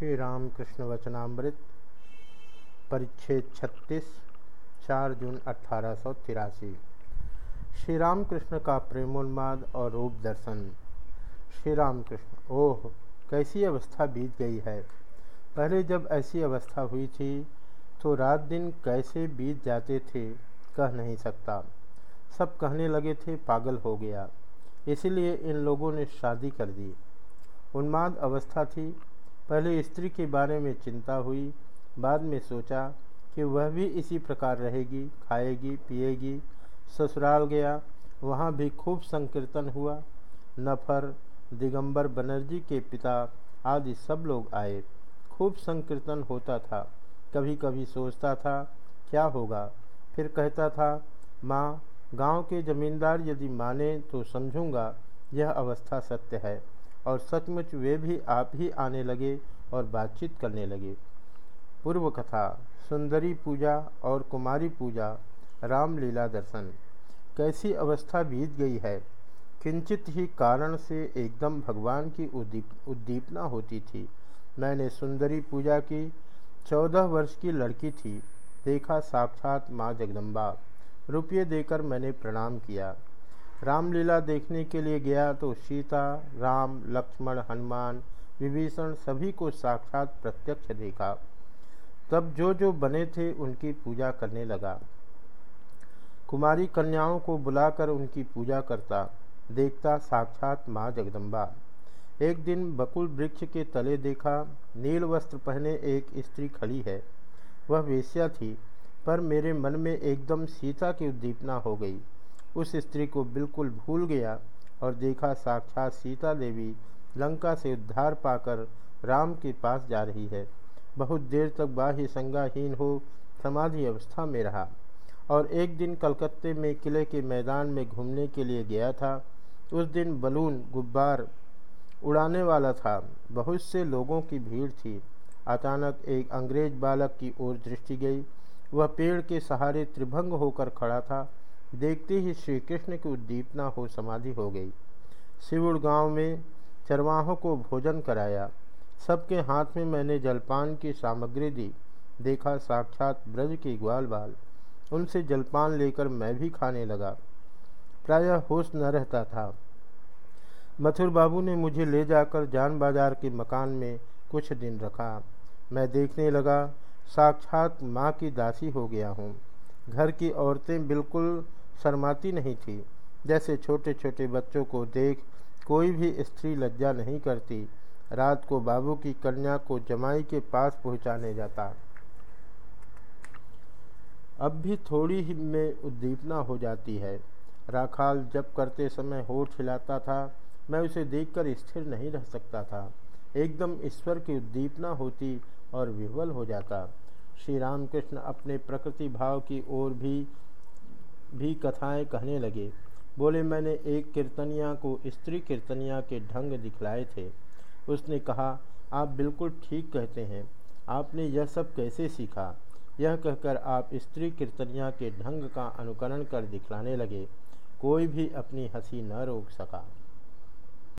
श्री रामकृष्ण वचनामृत, परिच्छेद छत्तीस, चार जून अठारह सौ तिरासी। श्री रामकृष्ण का प्रेमोन्माद और रूप दर्शन। श्री रामकृष्ण, ओह, कैसी अवस्था बीत गई है। पहले जब ऐसी अवस्था हुई थी तो रात दिन कैसे बीत जाते थे, कह नहीं सकता। सब कहने लगे थे, पागल हो गया। इसीलिए इन लोगों ने शादी कर दी। उन्माद अवस्था थी पहले स्त्री के बारे में चिंता हुई, बाद में सोचा कि वह भी इसी प्रकार रहेगी, खाएगी, पिएगी। ससुराल गया, वहाँ भी खूब संकीर्तन हुआ। नफर, दिगंबर बनर्जी के पिता आदि सब लोग आए। खूब संकीर्तन होता था। कभी कभी सोचता था, क्या होगा? फिर कहता था, माँ, गाँव के जमींदार यदि माने तो समझूँगा, यह अवस्था सत्य है। और सचमुच वे भी आप ही आने लगे और बातचीत करने लगे। पूर्व कथा, सुंदरी पूजा और कुमारी पूजा, रामलीला दर्शन। कैसी अवस्था बीत गई है? किंचित ही कारण से एकदम भगवान की उद्दीप, उद्दीपना होती थी। मैंने सुंदरी पूजा की चौदह वर्ष की लड़की थी। देखा साक्षात माँ जगदम्बा। रुपये देकर मैंने प्रणाम किया। रामलीला देखने के लिए गया तो सीता, राम, लक्ष्मण, हनुमान, विभीषण सभी को साक्षात प्रत्यक्ष देखा। तब जो जो बने थे उनकी पूजा करने लगा। कुमारी कन्याओं को बुलाकर उनकी पूजा करता। देखता साक्षात माँ जगदम्बा। एक दिन बकुल वृक्ष के तले देखा, नील वस्त्र पहने एक स्त्री खड़ी है। वह वेश्या थी, पर मेरे मन में एकदम सीता की उद्दीपना हो गई। उस स्त्री को बिल्कुल भूल गया और देखा साक्षात सीता देवी लंका से उद्धार पाकर राम के पास जा रही है। बहुत देर तक बाह्य संज्ञाहीन हो समाधि अवस्था में रहा और एक दिन कलकत्ते में किले के मैदान में घूमने के लिए गया था। उस दिन बलून, गुब्बार उड़ाने वाला था। बहुत से लोगों की भीड़ थी। अचानक एक अंग्रेज़ बालक की ओर दृष्टि गई। वह पेड़ के सहारे त्रिभंग होकर खड़ा था। देखते ही श्री कृष्ण की उद्दीपना हो समाधि हो गई। सिवुड़ गाँव में चरवाहों को भोजन कराया। सबके हाथ में मैंने जलपान की सामग्री दी। देखा साक्षात ब्रज के ग्वाल बाल। उनसे जलपान लेकर मैं भी खाने लगा। प्रायः होश न रहता था। मथुर बाबू ने मुझे ले जाकर जान बाज़ार के मकान में कुछ दिन रखा। मैं देखने लगा, साक्षात माँ की दासी हो गया हूँ। घर की औरतें बिल्कुल शर्माती नहीं थी। जैसे छोटे छोटे बच्चों को देख कोई भी स्त्री लज्जा नहीं करती। रात को बाबू की कन्या को जमाई के पास पहुँचाने जाता। अब भी थोड़ी ही में उद्दीपना हो जाती है। राखाल जब करते समय होठ हिलाता था। मैं उसे देखकर स्थिर नहीं रह सकता था। एकदम ईश्वर की उद्दीपना होती और विह्वल हो जाता। श्री रामकृष्ण अपने प्रकृति भाव की ओर भी भी कथाएँ कहने लगे। बोले, मैंने एक कीर्तनिया को स्त्री कीर्तनिया के ढंग दिखलाए थे। उसने कहा, आप बिल्कुल ठीक कहते हैं। आपने यह सब कैसे सीखा? यह कहकर आप स्त्री कीर्तनिया के ढंग का अनुकरण कर दिखलाने लगे। कोई भी अपनी हँसी न रोक सका।